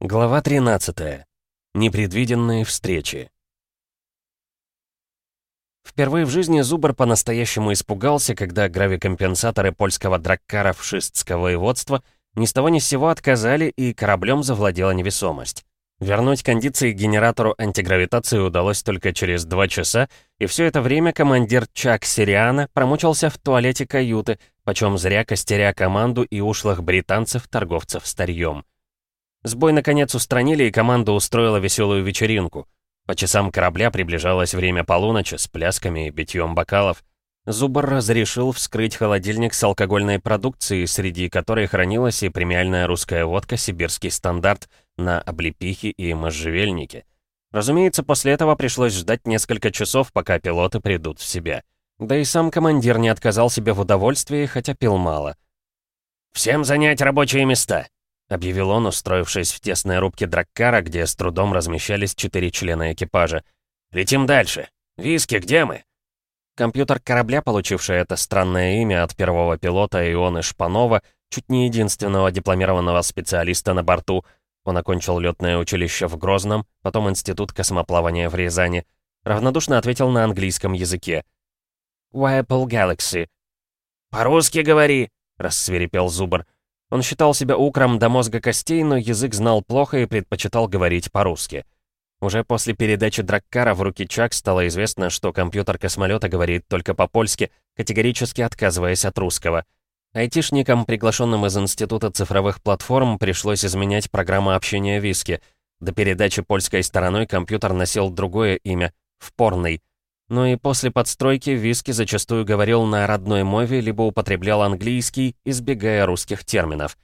Глава 13. Непредвиденные встречи. Впервые в жизни Зубр по-настоящему испугался, когда гравикомпенсаторы польского драккара Вшистского воеводства ни с того ни с сего отказали, и кораблем завладела невесомость. Вернуть кондиции генератору антигравитации удалось только через два часа, и все это время командир Чак Сириана промучился в туалете каюты, почем зря костеря команду и ушлых британцев-торговцев старьем. Сбой наконец устранили, и команда устроила веселую вечеринку. По часам корабля приближалось время полуночи с плясками и битьем бокалов. Зубр разрешил вскрыть холодильник с алкогольной продукцией, среди которой хранилась и премиальная русская водка «Сибирский стандарт» на облепихе и можжевельнике. Разумеется, после этого пришлось ждать несколько часов, пока пилоты придут в себя. Да и сам командир не отказал себе в удовольствии, хотя пил мало. «Всем занять рабочие места!» — объявил он, устроившись в тесной рубке Драккара, где с трудом размещались четыре члена экипажа. «Летим дальше! Виски, где мы?» Компьютер корабля, получивший это странное имя от первого пилота Ионы Шпанова, чуть не единственного дипломированного специалиста на борту, он окончил летное училище в Грозном, потом Институт космоплавания в Рязани, равнодушно ответил на английском языке. «Apple Galaxy». «По-русски говори!» — рассверепел Зубр. Он считал себя укром до мозга костей, но язык знал плохо и предпочитал говорить по-русски. Уже после передачи Драккара в руки Чак стало известно, что компьютер космолета говорит только по-польски, категорически отказываясь от русского. Айтишникам, приглашенным из Института цифровых платформ, пришлось изменять программу общения Виски. До передачи польской стороной компьютер носил другое имя — «Впорный», но и после подстройки Виски зачастую говорил на родной мове, либо употреблял английский, избегая русских терминов.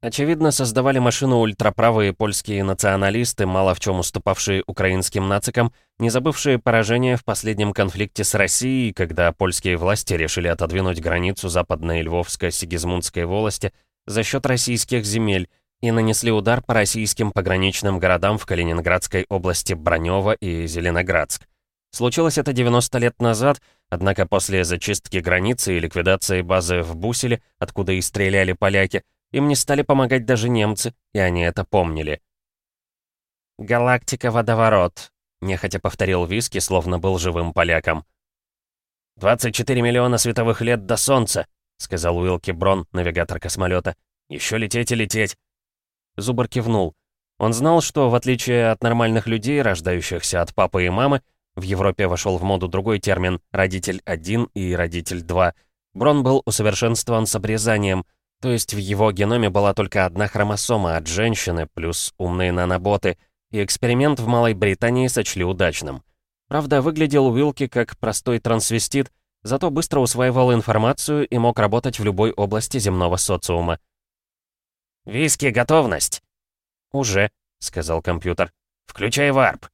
Очевидно, создавали машину ультраправые польские националисты, мало в чем уступавшие украинским нацикам, не забывшие поражение в последнем конфликте с Россией, когда польские власти решили отодвинуть границу западной Львовско-Сигизмундской волости за счет российских земель и нанесли удар по российским пограничным городам в Калининградской области Бронёво и Зеленоградск. Случилось это 90 лет назад, однако после зачистки границы и ликвидации базы в Буселе, откуда и стреляли поляки, им не стали помогать даже немцы, и они это помнили. «Галактика-водоворот», — нехотя повторил Виски, словно был живым поляком. «24 миллиона световых лет до Солнца», — сказал Уилки Брон, навигатор космолета. «Еще лететь и лететь». Зубр кивнул. Он знал, что, в отличие от нормальных людей, рождающихся от папы и мамы, в Европе вошел в моду другой термин «родитель 1» и «родитель 2». Брон был усовершенствован с обрезанием, то есть в его геноме была только одна хромосома от женщины плюс умные наноботы, и эксперимент в Малой Британии сочли удачным. Правда, выглядел Уилки как простой трансвестит, зато быстро усваивал информацию и мог работать в любой области земного социума. «Виски, готовность!» «Уже», — сказал компьютер. «Включай варп».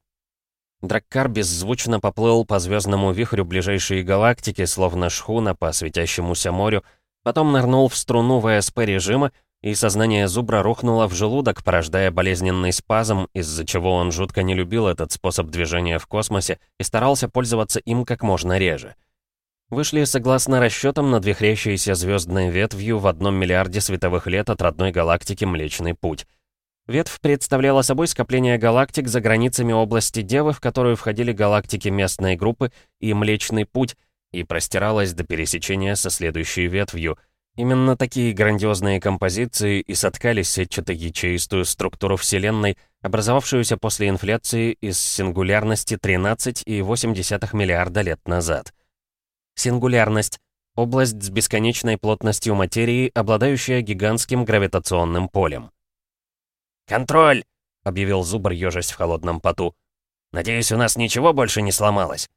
Драккар беззвучно поплыл по звездному вихрю ближайшей галактики, словно шхуна по светящемуся морю, потом нырнул в струну ВСП режима, и сознание зубра рухнуло в желудок, порождая болезненный спазм, из-за чего он жутко не любил этот способ движения в космосе и старался пользоваться им как можно реже. Вышли согласно расчетам над вихрящейся звездной ветвью в одном миллиарде световых лет от родной галактики Млечный Путь — Ветвь представляла собой скопление галактик за границами области Девы, в которую входили галактики местной группы и Млечный Путь, и простиралась до пересечения со следующей ветвью. Именно такие грандиозные композиции и соткали сетчато-ячеистую структуру Вселенной, образовавшуюся после инфляции из сингулярности 13,8 миллиарда лет назад. Сингулярность — область с бесконечной плотностью материи, обладающая гигантским гравитационным полем. «Контроль!» — объявил Зубр, ежась в холодном поту. «Надеюсь, у нас ничего больше не сломалось?»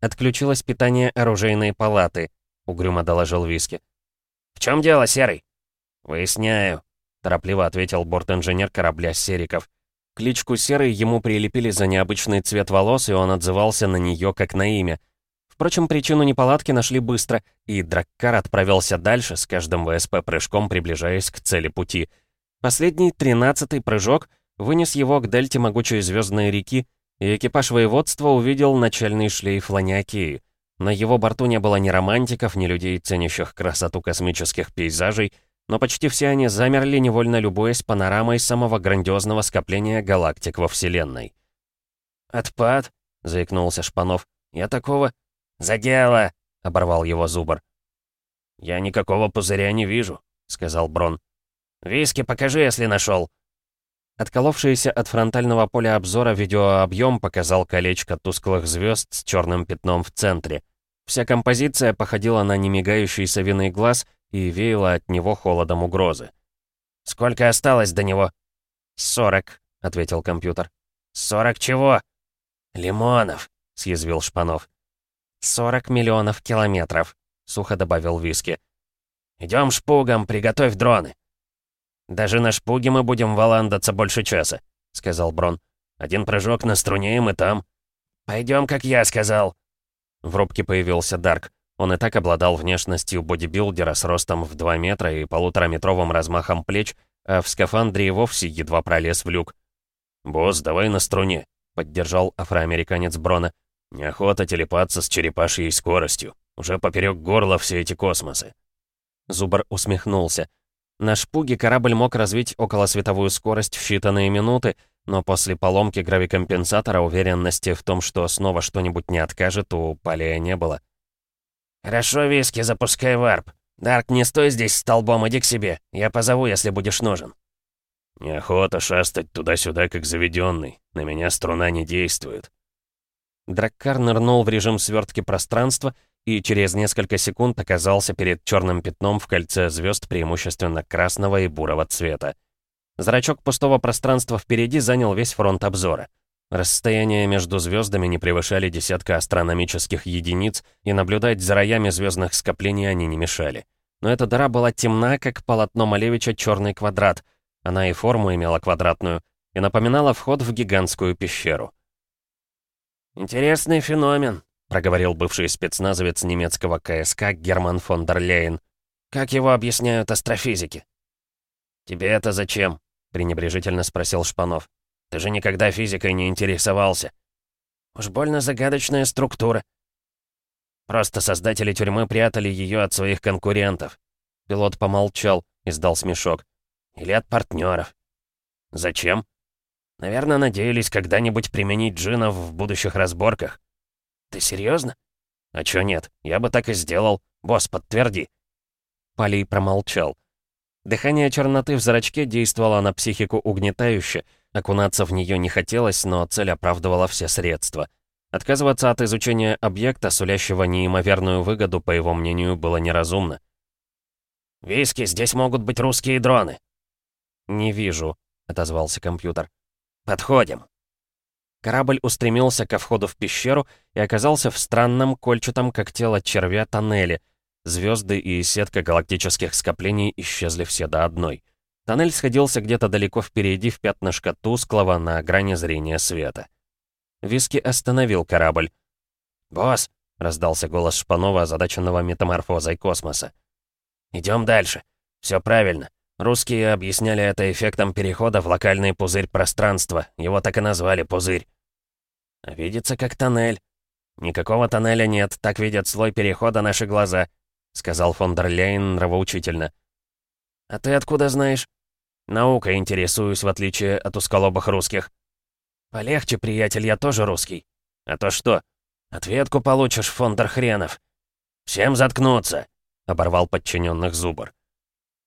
«Отключилось питание оружейной палаты», — угрюмо доложил Виски. «В чем дело, Серый?» «Выясняю», — торопливо ответил борт-инженер корабля Сериков. Кличку Серый ему прилепили за необычный цвет волос, и он отзывался на нее как на имя. Впрочем, причину неполадки нашли быстро, и Драккар отправился дальше, с каждым ВСП-прыжком приближаясь к цели пути — Последний, тринадцатый прыжок вынес его к дельте могучей звездной реки, и экипаж воеводства увидел начальный шлейф Ланиакии. На его борту не было ни романтиков, ни людей, ценящих красоту космических пейзажей, но почти все они замерли, невольно любуясь панорамой самого грандиозного скопления галактик во Вселенной. «Отпад?» — заикнулся Шпанов. «Я такого...» «За дело!» — оборвал его Зубр. «Я никакого пузыря не вижу», — сказал Брон. «Виски покажи, если нашел. Отколовшийся от фронтального поля обзора видеообъем показал колечко тусклых звезд с черным пятном в центре. Вся композиция походила на немигающий совиный глаз и веяла от него холодом угрозы. «Сколько осталось до него?» «Сорок», — ответил компьютер. «Сорок чего?» «Лимонов», — съязвил Шпанов. «Сорок миллионов километров», — сухо добавил Виски. «Идем шпугом, приготовь дроны». «Даже на шпуге мы будем валандаться больше часа», — сказал Брон. «Один прыжок на струне, и мы там». «Пойдем, как я сказал». В рубке появился Дарк. Он и так обладал внешностью бодибилдера с ростом в 2 метра и полутораметровым размахом плеч, а в скафандре и вовсе едва пролез в люк. «Босс, давай на струне», — поддержал афроамериканец Брона. «Неохота телепаться с черепашьей скоростью. Уже поперек горла все эти космосы». Зубр усмехнулся. На шпуге корабль мог развить околосветовую скорость в считанные минуты, но после поломки гравикомпенсатора уверенности в том, что снова что-нибудь не откажет, у Палея не было. «Хорошо, Виски, запускай варп. Дарк, не стой здесь столбом, иди к себе. Я позову, если будешь нужен». «Неохота шастать туда-сюда, как заведенный. На меня струна не действует». Драккар нырнул в режим свертки пространства и через несколько секунд оказался перед черным пятном в кольце звезд преимущественно красного и бурого цвета. Зрачок пустого пространства впереди занял весь фронт обзора. Расстояния между звездами не превышали десятка астрономических единиц, и наблюдать за роями звездных скоплений они не мешали. Но эта дыра была темна, как полотно Малевича черный квадрат. Она и форму имела квадратную, и напоминала вход в гигантскую пещеру. «Интересный феномен», проговорил бывший спецназовец немецкого КСК Герман фон дер Лейн. «Как его объясняют астрофизики?» «Тебе это зачем?» — пренебрежительно спросил Шпанов. «Ты же никогда физикой не интересовался». «Уж больно загадочная структура». «Просто создатели тюрьмы прятали ее от своих конкурентов». Пилот помолчал, издал смешок. «Или от партнеров». «Зачем?» «Наверное, надеялись когда-нибудь применить джинов в будущих разборках». «Ты серьезно? «А чё нет? Я бы так и сделал. Босс, подтверди». Полей промолчал. Дыхание черноты в зрачке действовало на психику угнетающе. Окунаться в нее не хотелось, но цель оправдывала все средства. Отказываться от изучения объекта, сулящего неимоверную выгоду, по его мнению, было неразумно. «Виски, здесь могут быть русские дроны». «Не вижу», — отозвался компьютер. «Подходим». Корабль устремился ко входу в пещеру и оказался в странном, кольчатом, как тело червя, тоннеле. Звезды и сетка галактических скоплений исчезли все до одной. Тоннель сходился где-то далеко впереди в пятнышко тусклого на грани зрения света. Виски остановил корабль. «Босс!» — раздался голос Шпанова, озадаченного метаморфозой космоса. «Идем дальше. Все правильно. Русские объясняли это эффектом перехода в локальный пузырь пространства. Его так и назвали пузырь. Видится как тоннель. Никакого тоннеля нет, так видят слой перехода наши глаза, сказал фон дер Лейн нравоучительно. А ты откуда знаешь? Наукой интересуюсь, в отличие от усколобых русских. Полегче, приятель, я тоже русский. А то что? Ответку получишь, фондер хренов. Всем заткнуться, оборвал подчиненных Зубр.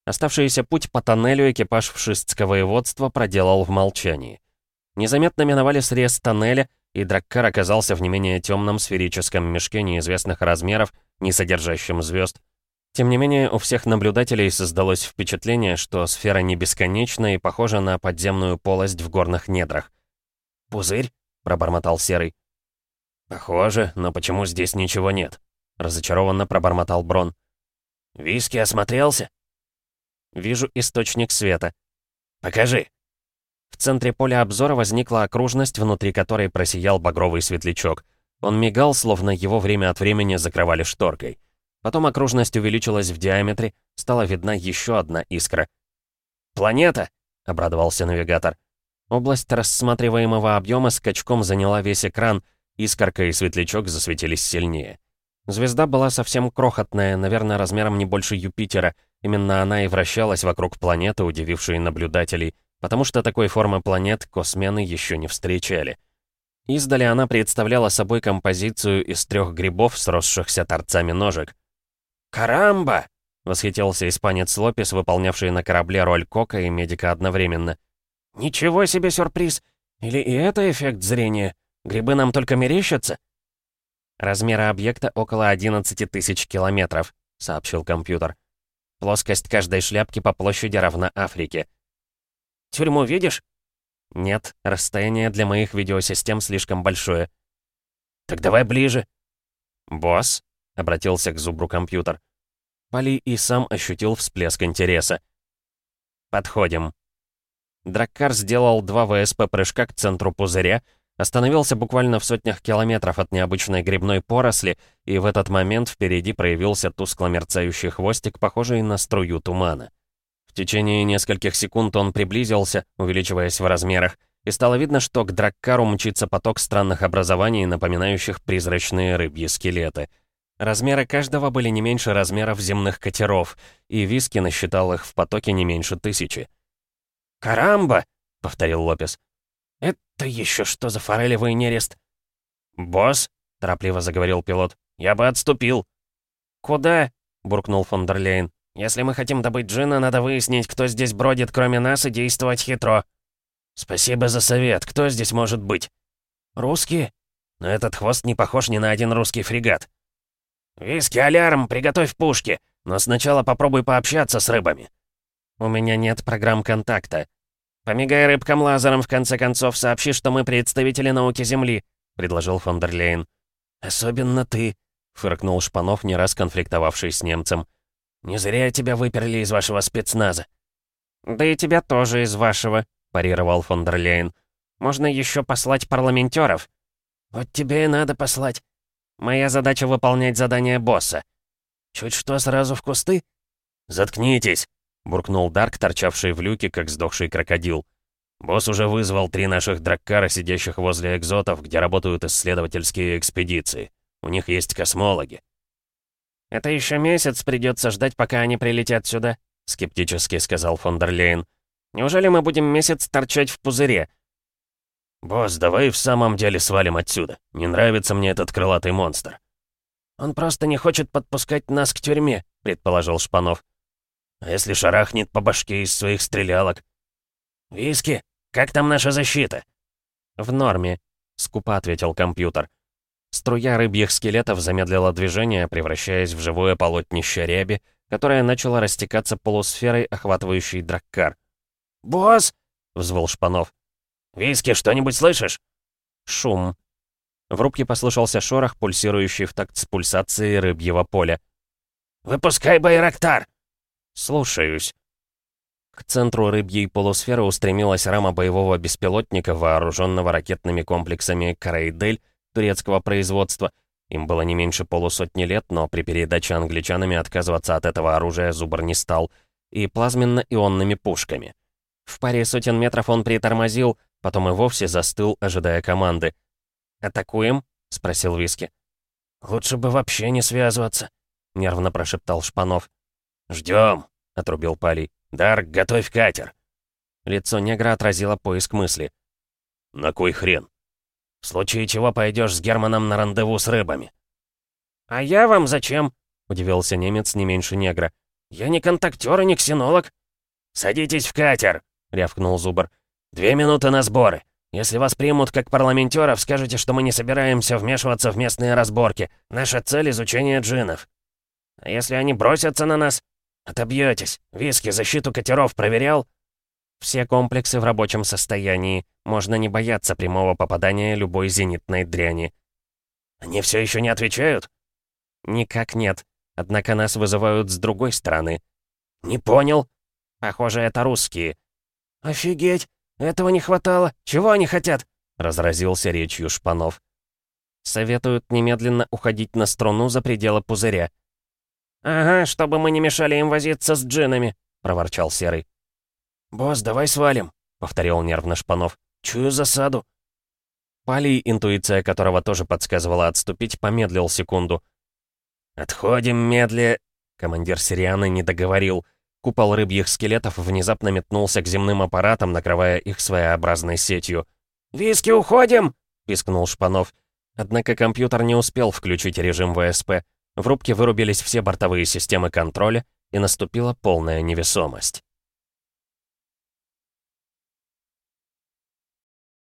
Оставшийся путь по тоннелю экипаж Вшистского воеводства проделал в молчании. Незаметно миновали срез тоннеля, и Драккар оказался в не менее темном сферическом мешке неизвестных размеров, не содержащем звезд. Тем не менее, у всех наблюдателей создалось впечатление, что сфера не бесконечна и похожа на подземную полость в горных недрах. «Пузырь?» — пробормотал Серый. «Похоже, но почему здесь ничего нет?» — разочарованно пробормотал Брон. «Виски осмотрелся?» Вижу источник света. Покажи. В центре поля обзора возникла окружность, внутри которой просиял багровый светлячок. Он мигал, словно его время от времени закрывали шторкой. Потом окружность увеличилась в диаметре, стала видна еще одна искра. «Планета!» — обрадовался навигатор. Область рассматриваемого объема скачком заняла весь экран, искорка и светлячок засветились сильнее. Звезда была совсем крохотная, наверное, размером не больше Юпитера, Именно она и вращалась вокруг планеты, удивившей наблюдателей, потому что такой формы планет космены еще не встречали. Издали она представляла собой композицию из трех грибов, сросшихся торцами ножек. «Карамба!» — восхитился испанец Лопес, выполнявший на корабле роль кока и медика одновременно. «Ничего себе сюрприз! Или и это эффект зрения? Грибы нам только мерещатся?» «Размеры объекта около 11 тысяч километров», — сообщил компьютер. «Плоскость каждой шляпки по площади равна Африке». «Тюрьму видишь?» «Нет, расстояние для моих видеосистем слишком большое». «Так давай ближе». «Босс?» — обратился к зубру компьютер. Пали и сам ощутил всплеск интереса. «Подходим». Драккар сделал два ВСП-прыжка к центру пузыря, остановился буквально в сотнях километров от необычной грибной поросли, и в этот момент впереди проявился тускло мерцающий хвостик, похожий на струю тумана. В течение нескольких секунд он приблизился, увеличиваясь в размерах, и стало видно, что к Драккару мчится поток странных образований, напоминающих призрачные рыбьи скелеты. Размеры каждого были не меньше размеров земных катеров, и Виски насчитал их в потоке не меньше тысячи. «Карамба!» — повторил Лопес. «Это еще что за форелевый нерест?» «Босс?» — торопливо заговорил пилот. «Я бы отступил». «Куда?» — буркнул фон дер Лейн. «Если мы хотим добыть Джина, надо выяснить, кто здесь бродит, кроме нас, и действовать хитро». «Спасибо за совет. Кто здесь может быть?» «Русские?» «Но этот хвост не похож ни на один русский фрегат». «Виски, алярм, приготовь пушки, но сначала попробуй пообщаться с рыбами». «У меня нет программ контакта». «Помигай рыбкам лазером, в конце концов, сообщи, что мы представители науки Земли», — предложил фон дер Лейн. «Особенно ты», — фыркнул Шпанов, не раз конфликтовавший с немцем. «Не зря тебя выперли из вашего спецназа». «Да и тебя тоже из вашего», — парировал фон дер Лейн. «Можно еще послать парламентеров». «Вот тебе и надо послать». «Моя задача — выполнять задание босса». «Чуть что, сразу в кусты?» «Заткнитесь!» — буркнул Дарк, торчавший в люке, как сдохший крокодил. «Босс уже вызвал три наших драккара, сидящих возле экзотов, где работают исследовательские экспедиции. У них есть космологи». «Это еще месяц придется ждать, пока они прилетят сюда», — скептически сказал фон дер Лейн. «Неужели мы будем месяц торчать в пузыре?» «Босс, давай в самом деле свалим отсюда. Не нравится мне этот крылатый монстр». «Он просто не хочет подпускать нас к тюрьме», — предположил Шпанов. А если шарахнет по башке из своих стрелялок? «Виски, как там наша защита?» «В норме», — скупо ответил компьютер. Струя рыбьих скелетов замедлила движение, превращаясь в живое полотнище ряби, которое начало растекаться полусферой, охватывающей драккар. «Босс!» — взвыл Шпанов. «Виски, что-нибудь слышишь?» Шум. В рубке послышался шорох, пульсирующий в такт с пульсацией рыбьего поля. «Выпускай Байрактар!» «Слушаюсь». К центру рыбьей полусферы устремилась рама боевого беспилотника, вооруженного ракетными комплексами «Карайдель» турецкого производства. Им было не меньше полусотни лет, но при передаче англичанами отказываться от этого оружия Зубр не стал. И плазменно-ионными пушками. В паре сотен метров он притормозил, потом и вовсе застыл, ожидая команды. «Атакуем?» — спросил Виски. «Лучше бы вообще не связываться», — нервно прошептал Шпанов. «Ждем», — отрубил Пали. «Дарк, готовь катер». Лицо негра отразило поиск мысли. «На кой хрен?» «В случае чего пойдешь с Германом на рандеву с рыбами». «А я вам зачем?» — удивился немец не меньше негра. «Я не контактер и не ксенолог». «Садитесь в катер», — рявкнул Зубр. «Две минуты на сборы. Если вас примут как парламентеров, скажете, что мы не собираемся вмешиваться в местные разборки. Наша цель — изучение джинов». «А если они бросятся на нас?» «Отобьетесь. Виски защиту катеров проверял?» «Все комплексы в рабочем состоянии. Можно не бояться прямого попадания любой зенитной дряни». «Они все еще не отвечают?» «Никак нет. Однако нас вызывают с другой стороны». «Не понял». «Похоже, это русские». «Офигеть! Этого не хватало. Чего они хотят?» — разразился речью Шпанов. «Советуют немедленно уходить на струну за пределы пузыря. «Ага, чтобы мы не мешали им возиться с джинами», — проворчал Серый. «Босс, давай свалим», — повторил нервно Шпанов. «Чую засаду». Палий, интуиция которого тоже подсказывала отступить, помедлил секунду. «Отходим медле...» Командир Сирианы не договорил. Купол рыбьих скелетов внезапно метнулся к земным аппаратам, накрывая их своеобразной сетью. «Виски, уходим!» — пискнул Шпанов. Однако компьютер не успел включить режим ВСП. В рубке вырубились все бортовые системы контроля, и наступила полная невесомость.